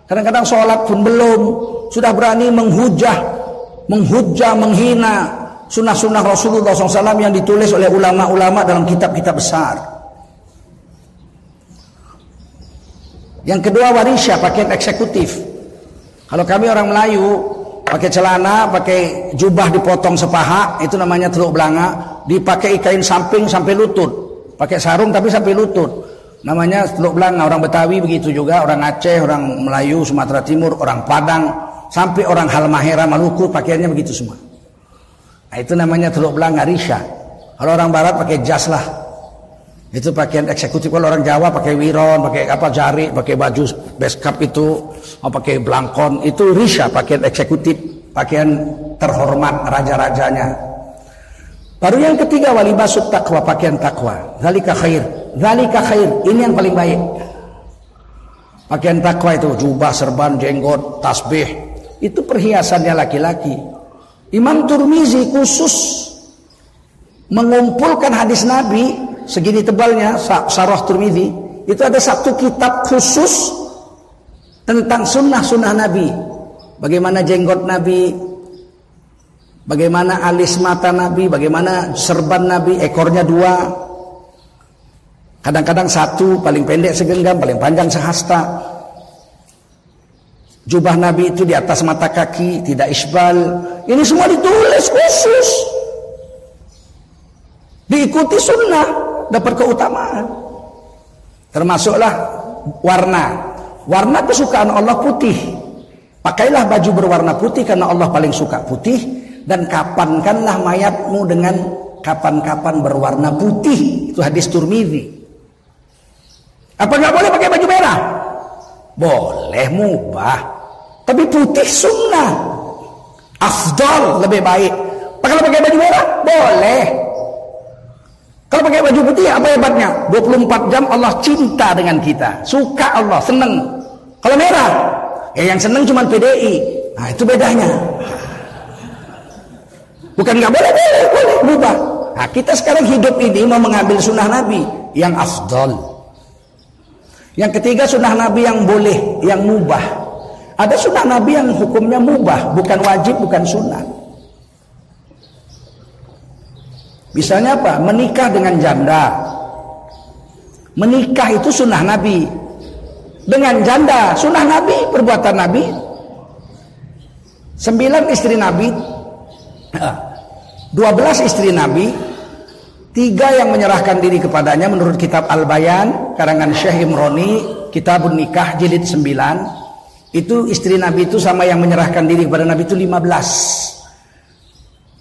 Kadang-kadang sholat pun belum sudah berani menghujah, menghujah, menghina sunnah-sunnah Rasulullah SAW yang ditulis oleh ulama-ulama dalam kitab-kitab besar. Yang kedua warisya pakaian eksekutif. Kalau kami orang Melayu pakai celana, pakai jubah dipotong sepaha, itu namanya teluk belanga, dipakai kain samping sampai lutut. Pakai sarung tapi sampai lutut. Namanya teluk belanga orang Betawi begitu juga, orang Aceh, orang Melayu, Sumatera Timur, orang Padang, sampai orang Halmahera, Maluku pakaiannya begitu semua. Nah, itu namanya teluk belanga risha. Kalau orang Barat pakai jas lah. Itu pakaian eksekutif. Kalau orang Jawa pakai wiron, pakai apa jari, pakai baju beskap itu, mau pakai blangkon, itu risha pakaian eksekutif, pakaian terhormat raja-rajanya. Baru yang ketiga walibasut takwa pakaian takwa. Zalika khair. Zalika khair. Ini yang paling baik. Pakaian takwa itu jubah, serban, jenggot, tasbih. Itu perhiasannya laki-laki. Imam Turmizi khusus mengumpulkan hadis Nabi segini tebalnya Sarah Turmizi itu ada satu kitab khusus tentang sunnah-sunnah Nabi. Bagaimana jenggot Nabi, Bagaimana alis mata Nabi, bagaimana serban Nabi, ekornya dua. Kadang-kadang satu, paling pendek segenggam, paling panjang sehasta. Jubah Nabi itu di atas mata kaki, tidak isbal. Ini semua ditulis khusus. Diikuti sunnah, dapat keutamaan. Termasuklah warna. Warna kesukaan Allah putih. Pakailah baju berwarna putih karena Allah paling suka putih dan kapankanlah mayatmu dengan kapan-kapan berwarna putih itu hadis Turmizi apa nggak boleh pakai baju merah? Boleh mubah. Tapi putih sunnah. Afdal lebih baik. Kalau pakai baju merah boleh. Kalau pakai baju putih apa hebatnya? 24 jam Allah cinta dengan kita. Suka Allah seneng. Kalau merah ya yang seneng cuma PDI nah itu bedanya. Bukan nggak boleh, boleh, boleh, mubah. Nah, kita sekarang hidup ini mau mengambil sunnah Nabi yang afdol. Yang ketiga sunnah Nabi yang boleh, yang mubah. Ada sunnah Nabi yang hukumnya mubah, bukan wajib, bukan sunnah. Misalnya apa? Menikah dengan janda. Menikah itu sunnah Nabi. Dengan janda, sunnah Nabi, perbuatan Nabi. Sembilan istri Nabi 12 istri Nabi Tiga yang menyerahkan diri kepadanya menurut kitab Al-Bayan karangan Syekh Imroni Kitabun Nikah jilid 9 itu istri Nabi itu sama yang menyerahkan diri kepada Nabi itu 15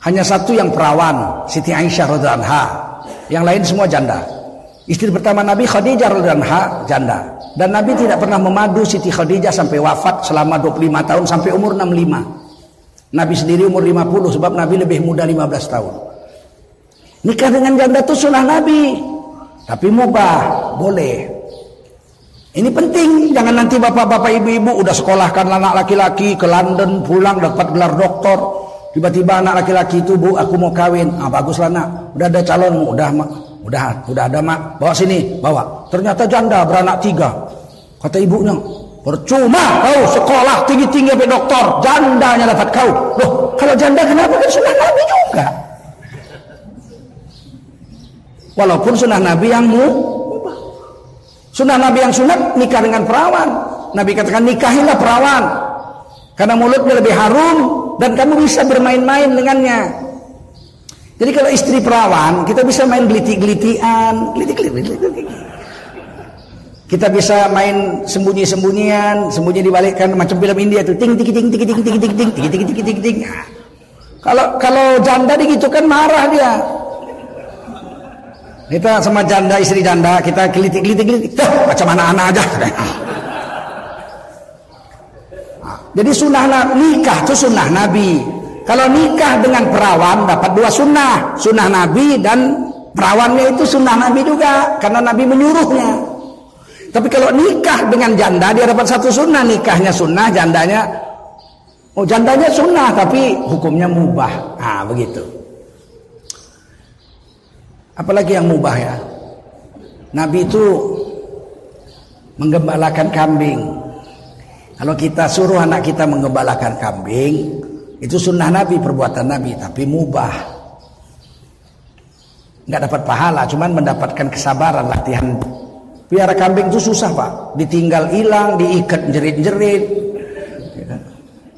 hanya satu yang perawan Siti Aisyah radhiallahu Yang lain semua janda. Istri pertama Nabi Khadijah radhiyallahu janda. Dan Nabi tidak pernah memadu Siti Khadijah sampai wafat selama 25 tahun sampai umur 65. Nabi sendiri umur 50 sebab Nabi lebih muda 15 tahun. Nikah dengan janda itu sunnah Nabi. Tapi mubah, boleh. Ini penting, jangan nanti bapak-bapak ibu-ibu udah sekolahkan anak laki-laki ke London, pulang dapat gelar doktor. Tiba-tiba anak laki-laki itu, Bu, aku mau kawin. Ah, baguslah nak. Udah ada calonmu, udah mak. Udah, udah ada mak. Bawa sini, bawa. Ternyata janda beranak tiga. Kata ibunya, percuma kau sekolah tinggi-tinggi sampai doktor. Jandanya dapat kau. Loh, kalau janda kenapa kan sunnah Nabi juga? Walaupun sunnah Nabi yang mu, Sunnah Nabi yang sunat nikah dengan perawan. Nabi katakan nikahilah perawan. Karena mulutnya lebih harum dan kamu bisa bermain-main dengannya. Jadi kalau istri perawan, kita bisa main gelitik-gelitian. Kita bisa main sembunyi-sembunyian, sembunyi dibalikkan macam film India tuh ting ting ting ting ting ting ting ting ting ting ting ting. Kalau kalau janda begitu kan marah dia. Kita sama janda istri janda kita gelitik gelitik gelitik, macam anak-anak aja. Jadi sunnah nikah itu sunnah Nabi. Kalau nikah dengan perawan dapat dua sunnah, sunnah Nabi dan perawannya itu sunnah Nabi juga karena Nabi menyuruhnya. Tapi kalau nikah dengan janda dia dapat satu sunnah, nikahnya sunnah, jandanya oh jandanya sunnah tapi hukumnya mubah. Ah begitu. Apalagi yang mubah ya. Nabi itu menggembalakan kambing. Kalau kita suruh anak kita menggembalakan kambing, itu sunnah Nabi, perbuatan Nabi, tapi mubah. Nggak dapat pahala, cuman mendapatkan kesabaran, latihan. Piara kambing itu susah pak, ditinggal hilang, diikat jerit-jerit.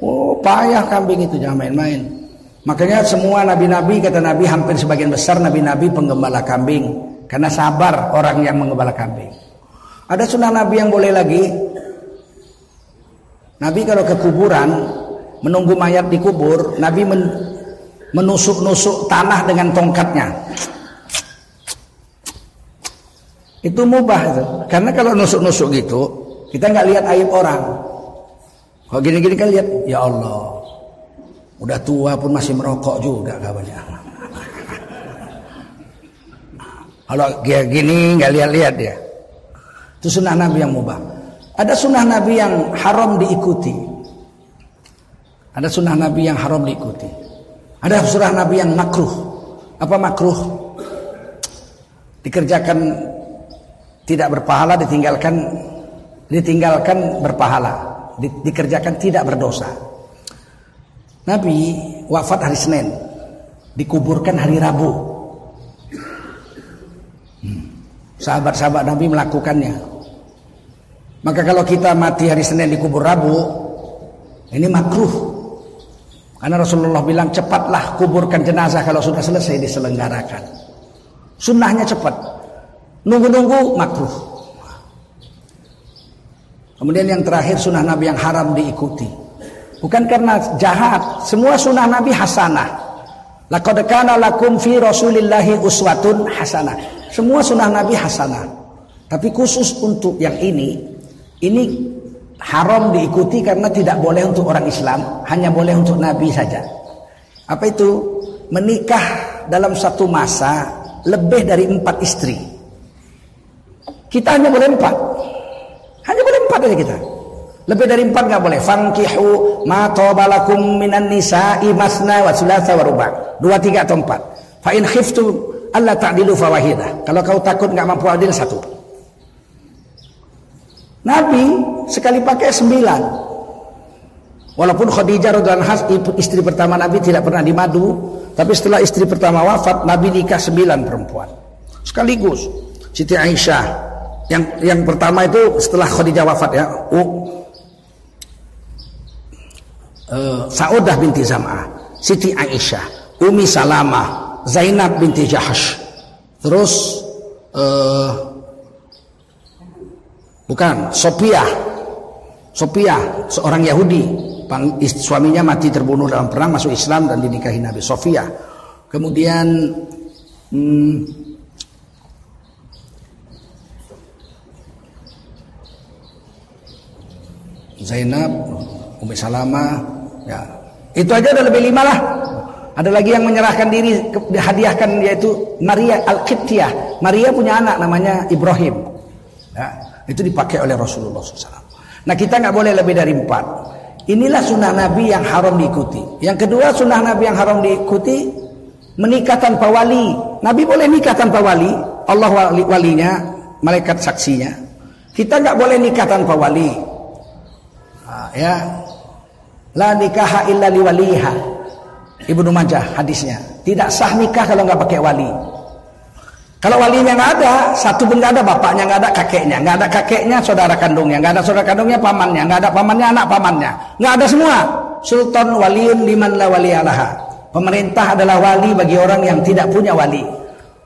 Oh payah kambing itu, jangan main-main. Makanya semua nabi-nabi, kata Nabi, hampir sebagian besar nabi-nabi penggembala kambing. Karena sabar orang yang menggembala kambing. Ada sunnah Nabi yang boleh lagi. Nabi kalau ke kuburan, menunggu mayat dikubur, Nabi men menusuk-nusuk tanah dengan tongkatnya. Itu mubah itu. Karena kalau nusuk-nusuk gitu, kita nggak lihat aib orang. Kalau gini-gini kan lihat, ya Allah, udah tua pun masih merokok juga kabarnya. Kalau kayak gini nggak lihat-lihat dia. Itu sunnah Nabi yang mubah. Ada sunnah Nabi yang haram diikuti. Ada sunnah Nabi yang haram diikuti. Ada sunnah Nabi yang makruh. Apa makruh? Dikerjakan tidak berpahala, ditinggalkan ditinggalkan berpahala, di, dikerjakan tidak berdosa. Nabi wafat hari Senin, dikuburkan hari Rabu. Hmm. Sahabat-sahabat Nabi melakukannya. Maka kalau kita mati hari Senin dikubur Rabu, ini makruh. Karena Rasulullah bilang cepatlah kuburkan jenazah kalau sudah selesai diselenggarakan. Sunnahnya cepat. Nunggu-nunggu makruh. Kemudian yang terakhir sunnah Nabi yang haram diikuti. Bukan karena jahat. Semua sunnah Nabi hasanah. Laqad kana lakum fi Rasulillahi uswatun hasanah. Semua sunnah Nabi hasanah. Tapi khusus untuk yang ini, ini haram diikuti karena tidak boleh untuk orang Islam, hanya boleh untuk Nabi saja. Apa itu? Menikah dalam satu masa lebih dari empat istri. Kita hanya boleh empat. Hanya boleh empat aja kita. Lebih dari empat nggak boleh. Fankihu ma tobalakum minan nisa'i masna wa sulasa wa ruba. Dua, tiga atau empat. Fa in khiftu Allah ta'dilu fawahidah. Kalau kau takut nggak mampu adil satu. Nabi sekali pakai sembilan. Walaupun Khadijah radhiallahu istri pertama Nabi tidak pernah dimadu, tapi setelah istri pertama wafat, Nabi nikah sembilan perempuan. Sekaligus. Siti Aisyah yang yang pertama itu setelah Khadijah wafat ya. Eh, Saudah binti Zam'ah, Siti Aisyah, Umi Salamah, Zainab binti Jahash. Terus uh, bukan Sophia. Sophia seorang Yahudi, suaminya mati terbunuh dalam perang masuk Islam dan dinikahi Nabi Sofia. Kemudian hmm, Zainab, Umi Salama, ya. Itu aja udah lebih lima lah. Ada lagi yang menyerahkan diri dihadiahkan yaitu Maria Al-Qibtiyah. Maria punya anak namanya Ibrahim. Ya, itu dipakai oleh Rasulullah SAW. Nah kita nggak boleh lebih dari empat. Inilah sunnah Nabi yang haram diikuti. Yang kedua sunnah Nabi yang haram diikuti menikah tanpa wali. Nabi boleh nikah tanpa wali. Allah wali, walinya, malaikat saksinya. Kita nggak boleh nikah tanpa wali. Nah, ya, la nikaha illa liwaliha. Ibnu Majah hadisnya. Tidak sah nikah kalau nggak pakai wali. Kalau walinya nggak ada, satu pun nggak ada, bapaknya nggak ada, kakeknya nggak ada, kakeknya saudara kandungnya nggak ada, saudara kandungnya pamannya nggak ada, pamannya anak pamannya nggak ada semua. Sultan waliun liman la wali alaha. Pemerintah adalah wali bagi orang yang tidak punya wali.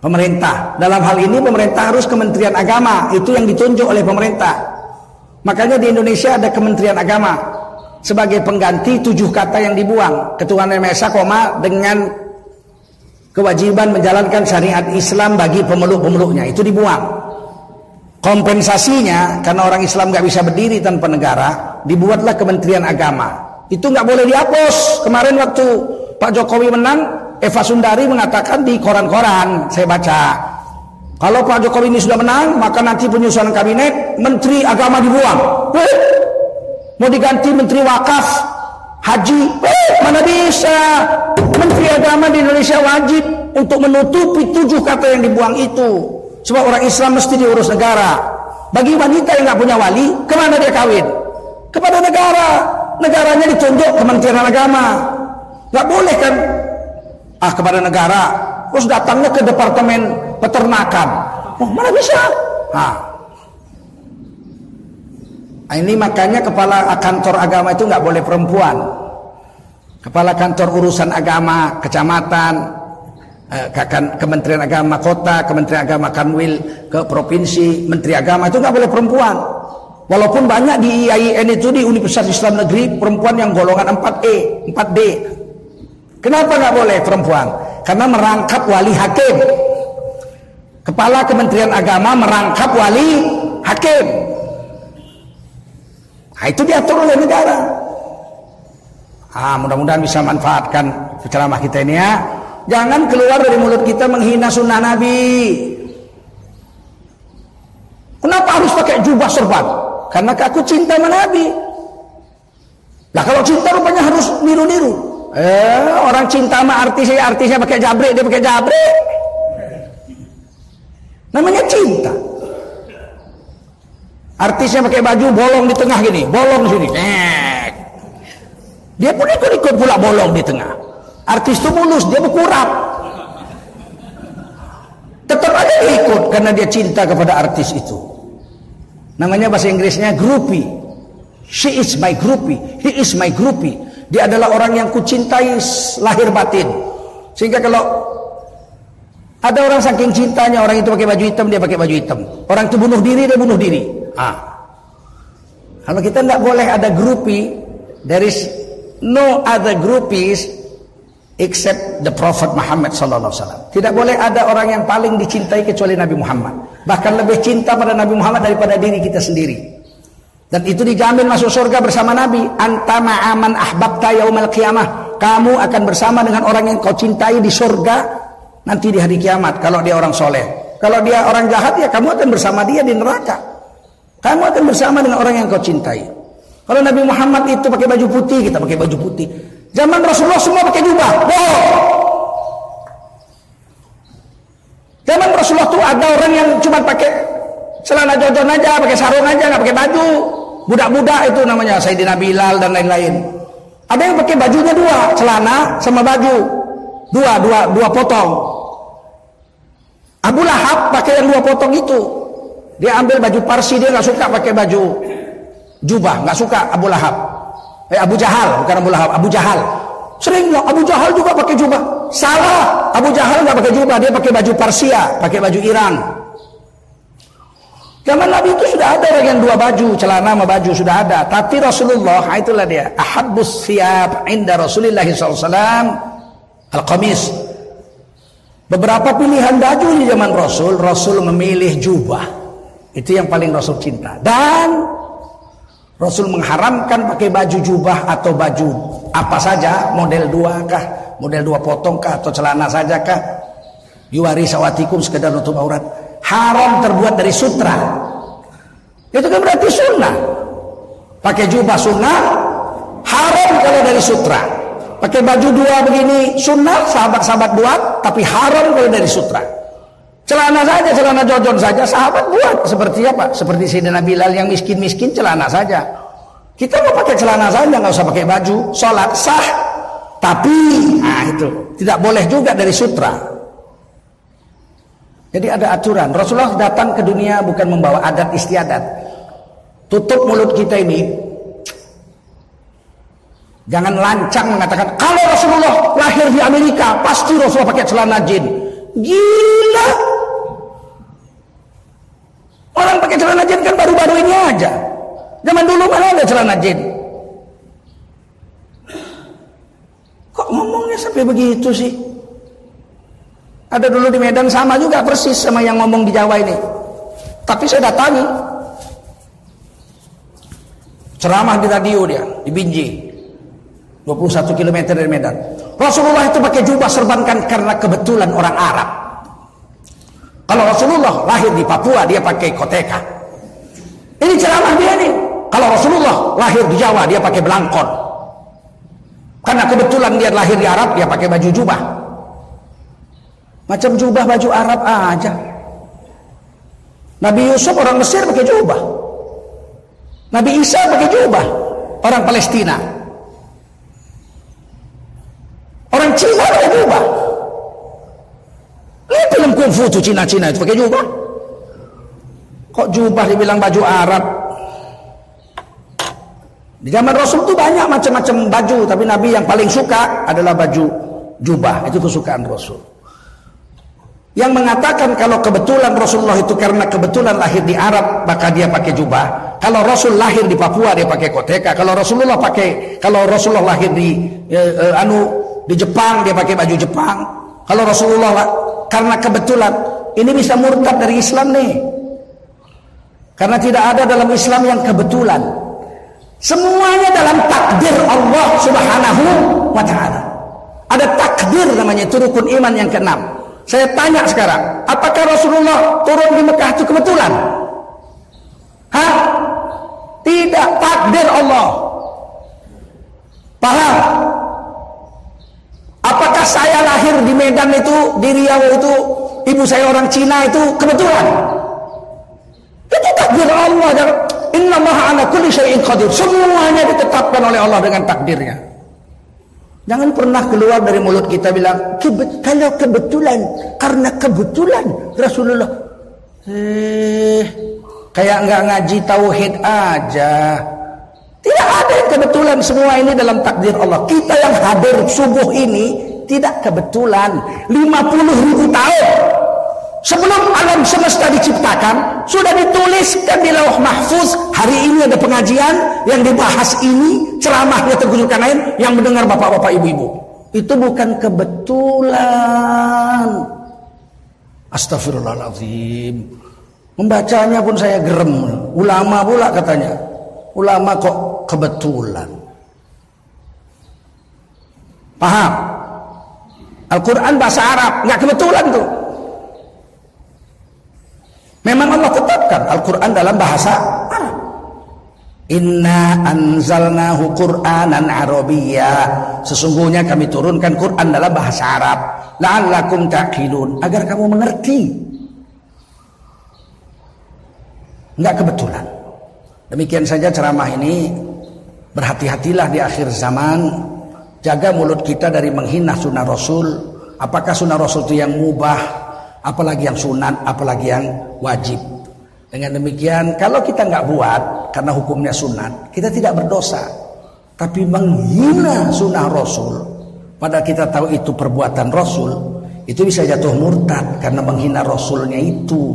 Pemerintah dalam hal ini pemerintah harus Kementerian Agama itu yang ditunjuk oleh pemerintah. Makanya di Indonesia ada Kementerian Agama sebagai pengganti tujuh kata yang dibuang. Ketuhanan Maha Esa koma dengan kewajiban menjalankan syariat Islam bagi pemeluk-pemeluknya. Itu dibuang. Kompensasinya karena orang Islam nggak bisa berdiri tanpa negara dibuatlah Kementerian Agama. Itu nggak boleh dihapus. Kemarin waktu Pak Jokowi menang Eva Sundari mengatakan di koran-koran saya baca kalau Pak Jokowi ini sudah menang maka nanti penyusunan kabinet Menteri Agama dibuang mau diganti menteri wakaf haji eh, mana bisa? Menteri agama di Indonesia wajib untuk menutupi tujuh kata yang dibuang itu. Sebab orang Islam mesti diurus negara. Bagi wanita yang nggak punya wali ke mana dia kawin? Kepada negara. Negaranya ditunjuk kementerian agama. Nggak boleh kan? Ah kepada negara. Terus datangnya ke departemen peternakan. Oh mana bisa? Ah Nah, ini makanya kepala kantor agama itu nggak boleh perempuan. Kepala kantor urusan agama, kecamatan, eh, Kementerian Agama kota, Kementerian Agama Kanwil ke provinsi, Menteri Agama itu nggak boleh perempuan. Walaupun banyak di IAIN itu di Universitas Islam Negeri perempuan yang golongan 4E, 4D. Kenapa nggak boleh perempuan? Karena merangkap wali hakim. Kepala Kementerian Agama merangkap wali hakim. Nah, itu diatur oleh negara. Ah, mudah-mudahan bisa manfaatkan ceramah kita ini ya. Jangan keluar dari mulut kita menghina sunnah Nabi. Kenapa harus pakai jubah serban? Karena aku cinta sama Nabi. Lah kalau cinta rupanya harus niru-niru. Eh, orang cinta sama artisnya, artisnya pakai jabrik, dia pakai jabrik. Namanya cinta. Artisnya pakai baju bolong di tengah gini, bolong sini. Nek. Dia pun ikut-ikut pula bolong di tengah. Artis itu mulus, dia berkurap. Tetap aja dia ikut karena dia cinta kepada artis itu. Namanya bahasa Inggrisnya groupie. She is my groupie. He is my groupie. Dia adalah orang yang kucintai lahir batin. Sehingga kalau ada orang saking cintanya orang itu pakai baju hitam dia pakai baju hitam. Orang itu bunuh diri dia bunuh diri. Ah. Kalau kita tidak boleh ada grupi, there is no other groupies except the Prophet Muhammad sallallahu alaihi wasallam. Tidak boleh ada orang yang paling dicintai kecuali Nabi Muhammad. Bahkan lebih cinta pada Nabi Muhammad daripada diri kita sendiri. Dan itu dijamin masuk surga bersama Nabi. Anta ma'aman ahbabta yaumal qiyamah. Kamu akan bersama dengan orang yang kau cintai di surga nanti di hari kiamat kalau dia orang soleh. Kalau dia orang jahat ya kamu akan bersama dia di neraka. Kamu akan bersama dengan orang yang kau cintai. Kalau Nabi Muhammad itu pakai baju putih, kita pakai baju putih. Zaman Rasulullah semua pakai jubah. Bohong. Zaman Rasulullah itu ada orang yang cuma pakai celana jojon aja, pakai sarung aja, nggak pakai baju. Budak-budak itu namanya Sayyidina Bilal dan lain-lain. Ada yang pakai bajunya dua, celana sama baju. Dua, dua, dua potong. Abu Lahab pakai yang dua potong itu. Dia ambil baju Parsi, dia nggak suka pakai baju jubah, nggak suka Abu Lahab. Eh Abu Jahal, bukan Abu Lahab, Abu Jahal. Sering Abu Jahal juga pakai jubah. Salah, Abu Jahal nggak pakai jubah, dia pakai baju Parsia, pakai baju Iran. Zaman Nabi itu sudah ada orang yang dua baju, celana sama baju sudah ada. Tapi Rasulullah, ah, itulah dia. Ahabbus siap inda Rasulullah SAW. Al-Qamis. Beberapa pilihan baju di zaman Rasul, Rasul memilih jubah. Itu yang paling Rasul cinta. Dan Rasul mengharamkan pakai baju jubah atau baju apa saja, model dua kah, model dua potong kah, atau celana saja kah. Yuwari sawatikum sekedar nutup aurat. Haram terbuat dari sutra. Itu kan berarti sunnah. Pakai jubah sunnah, haram kalau dari sutra. Pakai baju dua begini sunnah, sahabat-sahabat buat, tapi haram kalau dari sutra. Celana saja, celana jojon saja sahabat buat seperti apa? Seperti Sayyidina Bilal yang miskin-miskin celana saja. Kita mau pakai celana saja, nggak usah pakai baju. Sholat sah, tapi nah itu tidak boleh juga dari sutra. Jadi ada aturan. Rasulullah datang ke dunia bukan membawa adat istiadat. Tutup mulut kita ini. Jangan lancang mengatakan kalau Rasulullah lahir di Amerika pasti Rasulullah pakai celana jin. Gila. Orang pakai celana jin kan baru-baru ini aja. Zaman dulu mana ada celana jin? Kok ngomongnya sampai begitu sih? Ada dulu di Medan sama juga persis sama yang ngomong di Jawa ini. Tapi saya datangi. Ceramah di radio dia, di Binji. 21 km dari Medan. Rasulullah itu pakai jubah serbankan karena kebetulan orang Arab. Kalau Rasulullah lahir di Papua dia pakai koteka. Ini ceramah dia nih. Kalau Rasulullah lahir di Jawa dia pakai belangkon. Karena kebetulan dia lahir di Arab dia pakai baju jubah. Macam jubah baju Arab aja. Nabi Yusuf orang Mesir pakai jubah. Nabi Isa pakai jubah. Orang Palestina. Orang Cina pakai jubah. Lihat film kungfu tuh Cina-Cina itu pakai jubah. Kok jubah dibilang baju Arab? Di zaman Rasul tuh banyak macam-macam baju, tapi Nabi yang paling suka adalah baju jubah. Itu kesukaan Rasul. Yang mengatakan kalau kebetulan Rasulullah itu karena kebetulan lahir di Arab, maka dia pakai jubah. Kalau Rasul lahir di Papua dia pakai koteka. Kalau Rasulullah pakai kalau Rasulullah lahir di eh, eh, anu di Jepang dia pakai baju Jepang. Kalau Rasulullah karena kebetulan ini bisa murtad dari Islam nih. Karena tidak ada dalam Islam yang kebetulan. Semuanya dalam takdir Allah Subhanahu wa taala. Ada takdir namanya itu rukun iman yang keenam. Saya tanya sekarang, apakah Rasulullah turun di Mekah itu kebetulan? Hah? Tidak takdir Allah. Paham? Apakah saya lahir di Medan itu, di Riau itu, ibu saya orang Cina itu kebetulan? Itu takdir Allah. Inna maha ala kulli syai'in qadir. Semuanya ditetapkan oleh Allah dengan takdirnya. Jangan pernah keluar dari mulut kita bilang, Kebet kalau kebetulan, karena kebetulan Rasulullah. Eh, kayak nggak ngaji tauhid aja. Tidak ada yang kebetulan semua ini dalam takdir Allah. Kita yang hadir subuh ini tidak kebetulan. 50 ribu tahun sebelum alam semesta diciptakan sudah dituliskan di lawah mahfuz hari ini ada pengajian yang dibahas ini ceramahnya tergusurkan lain yang mendengar bapak-bapak ibu-ibu. Itu bukan kebetulan. Astagfirullahaladzim. Membacanya pun saya gerem. Ulama pula katanya. Ulama kok kebetulan. Paham? Al-Quran bahasa Arab, nggak kebetulan tuh. Memang Allah tetapkan Al-Quran dalam bahasa Arab. Inna anzalnahu Qur'anan Arabiyya. Sesungguhnya kami turunkan Quran dalam bahasa Arab. La'allakum ta'qilun. Agar kamu mengerti. Enggak kebetulan. Demikian saja ceramah ini. Berhati-hatilah di akhir zaman. Jaga mulut kita dari menghina sunnah Rasul. Apakah sunnah Rasul itu yang mubah, apalagi yang sunat, apalagi yang wajib. Dengan demikian, kalau kita nggak buat karena hukumnya sunat, kita tidak berdosa. Tapi menghina sunnah Rasul, pada kita tahu itu perbuatan Rasul, itu bisa jatuh murtad karena menghina Rasulnya itu.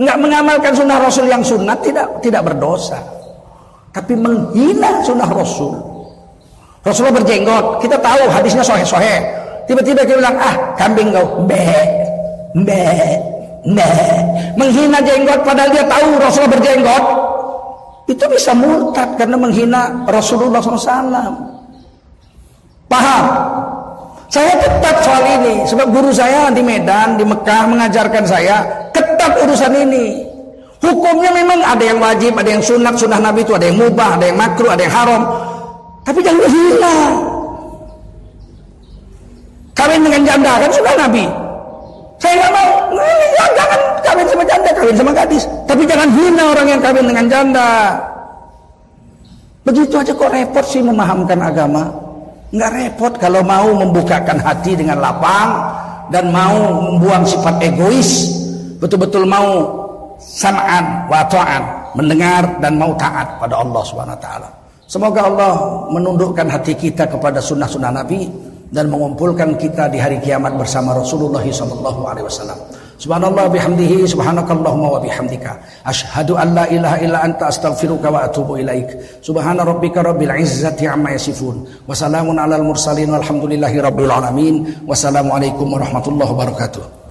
Nggak mengamalkan sunnah Rasul yang sunat tidak tidak berdosa. Tapi menghina sunnah Rasul. Rasulullah berjenggot, kita tahu hadisnya sohe-sohe. Tiba-tiba dia bilang, ah kambing kau, be, be, be. Menghina jenggot padahal dia tahu Rasulullah berjenggot. itu bisa murtad karena menghina Rasulullah SAW. Paham? Saya tetap soal ini sebab guru saya di Medan, di Mekah mengajarkan saya ketat urusan ini. Hukumnya memang ada yang wajib, ada yang sunat, sunnah Nabi itu ada yang mubah, ada yang makruh, ada yang haram. Tapi jangan hilang. Kawin dengan janda kan sudah Nabi. Saya nggak mau. Ya, jangan kawin sama janda, kawin sama gadis. Tapi jangan hina orang yang kawin dengan janda. Begitu aja kok repot sih memahamkan agama. Nggak repot kalau mau membukakan hati dengan lapang dan mau membuang sifat egois. Betul-betul mau sam'an wa ta'an, mendengar dan mau taat pada Allah Subhanahu wa taala. Semoga Allah menundukkan hati kita kepada sunnah-sunnah Nabi dan mengumpulkan kita di hari kiamat bersama Rasulullah sallallahu alaihi wasallam. Subhanallah bihamdihi subhanakallahumma wa bihamdika asyhadu an la ilaha illa anta astaghfiruka wa atubu ilaik. Subhana rabbika rabbil izzati amma yasifun wa salamun alal mursalin walhamdulillahi rabbil alamin. Wassalamualaikum warahmatullahi wabarakatuh.